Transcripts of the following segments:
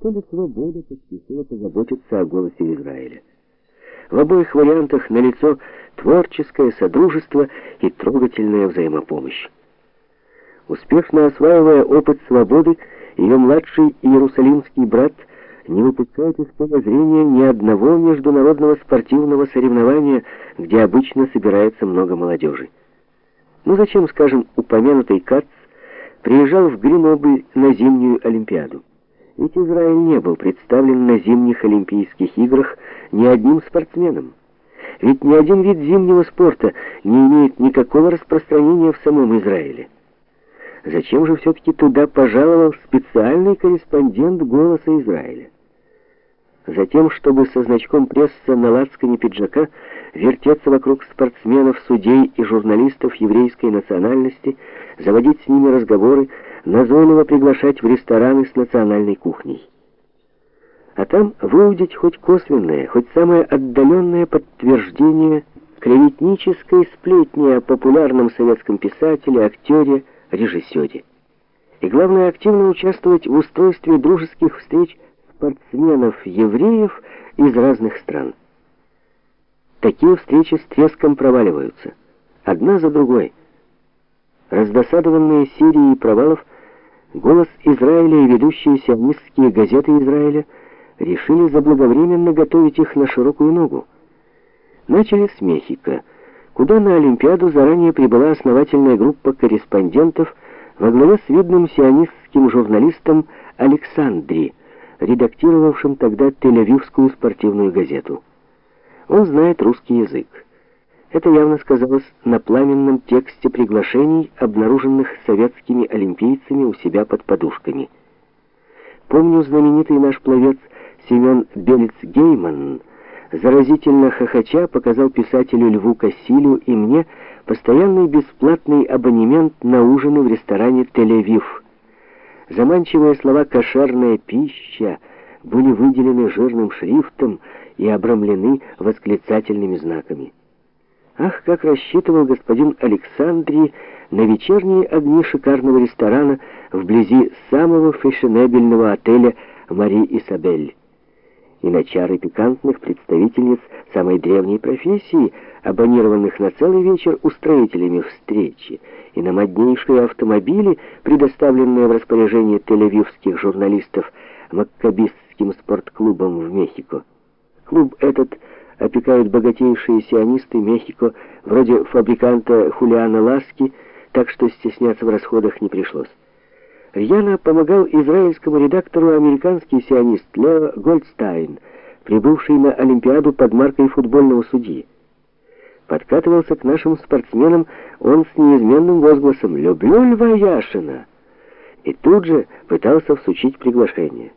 то ли свобода поспешила позаботиться о голосе Израиля. В обоих вариантах налицо творческое содружество и трогательная взаимопомощь. Успешно осваивая опыт свободы, ее младший иерусалимский брат не выпускает из поля зрения ни одного международного спортивного соревнования, где обычно собирается много молодежи. Ну зачем, скажем, упомянутый Кац приезжал в Гренобль на зимнюю Олимпиаду? Ведь Израиль не был представлен на зимних Олимпийских играх ни одним спортсменом. Ведь ни один вид зимнего спорта не имеет никакого распространения в самом Израиле. Зачем же все-таки туда пожаловал специальный корреспондент «Голоса Израиля»? Затем, чтобы со значком пресса на лацкане пиджака вертеться вокруг спортсменов, судей и журналистов еврейской национальности, заводить с ними разговоры, назойливо приглашать в рестораны с национальной кухней. А там выудить хоть косвенное, хоть самое отдаленное подтверждение клеветнической сплетни о популярном советском писателе, актере, режиссере. И главное, активно участвовать в устройстве дружеских встреч спортсменов-евреев из разных стран. Такие встречи с треском проваливаются, одна за другой. Раздосадованные серией провалов, голос Израиля и ведущие сионистские газеты Израиля решили заблаговременно готовить их на широкую ногу. Начали с Мехико, куда на Олимпиаду заранее прибыла основательная группа корреспондентов во главе с видным сионистским журналистом Александри, редактировавшим тогда Тель-Авивскую спортивную газету. Он знает русский язык. Это явно сказалось на пламенном тексте приглашений, обнаруженных советскими олимпийцами у себя под подушками. Помню, знаменитый наш пловец Семен Белец-Гейман, заразительно хохоча, показал писателю Льву Кассилю и мне постоянный бесплатный абонемент на ужины в ресторане «Тель-Авив», Заманчивые слова «кошерная пища» были выделены жирным шрифтом и обрамлены восклицательными знаками. Ах, как рассчитывал господин Александрий на вечерние огни шикарного ресторана вблизи самого фешенебельного отеля «Мари Исабель» и на чары пикантных представительниц самой древней профессии, абонированных на целый вечер устроителями встречи, и на моднейшие автомобили, предоставленные в распоряжение тель-авивских журналистов Маккабистским спортклубом в Мехико. Клуб этот опекают богатейшие сионисты Мехико, вроде фабриканта Хулиана Ласки, так что стесняться в расходах не пришлось. Рьяно помогал израильскому редактору американский сионист Лео Гольдстайн, прибывший на Олимпиаду под маркой футбольного судьи. Подкатывался к нашим спортсменам он с неизменным возгласом «Люблю Льва Яшина!» и тут же пытался всучить приглашение.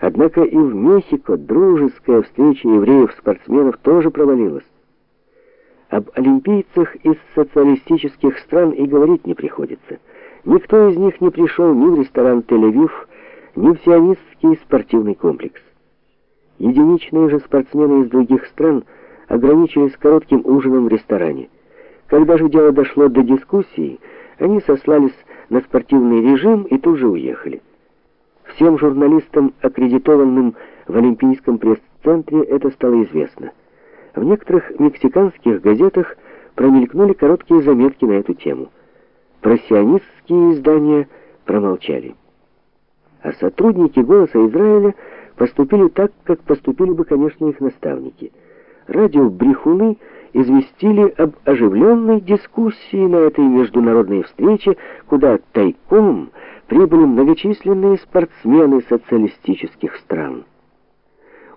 Однако и в Мехико дружеская встреча евреев-спортсменов тоже провалилась. Об олимпийцах из социалистических стран и говорить не приходится – Никто из них не пришел ни в ресторан «Тель-Авив», ни в сионистский спортивный комплекс. Единичные же спортсмены из других стран ограничились коротким ужином в ресторане. Когда же дело дошло до дискуссии, они сослались на спортивный режим и тут же уехали. Всем журналистам, аккредитованным в Олимпийском пресс-центре, это стало известно. В некоторых мексиканских газетах промелькнули короткие заметки на эту тему. Про сионистские издания промолчали. А сотрудники «Голоса Израиля» поступили так, как поступили бы, конечно, их наставники. Радио «Брехуны» известили об оживленной дискуссии на этой международной встрече, куда тайком прибыли многочисленные спортсмены социалистических стран.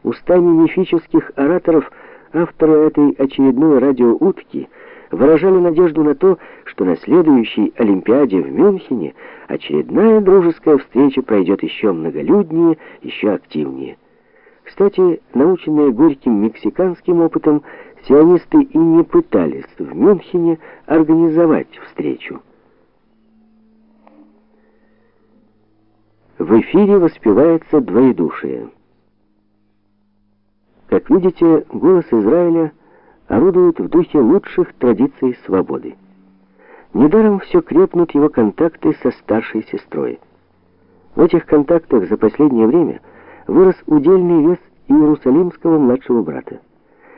Устами мифических ораторов авторы этой очередной радиоутки – выражали надежду на то, что на следующей Олимпиаде в Мюнхене очередная дружеская встреча пройдет еще многолюднее, еще активнее. Кстати, наученные горьким мексиканским опытом, сионисты и не пытались в Мюнхене организовать встречу. В эфире воспевается двоедушие. Как видите, голос Израиля – орудует в духе лучших традиций свободы. Недаром все крепнут его контакты со старшей сестрой. В этих контактах за последнее время вырос удельный вес иерусалимского младшего брата.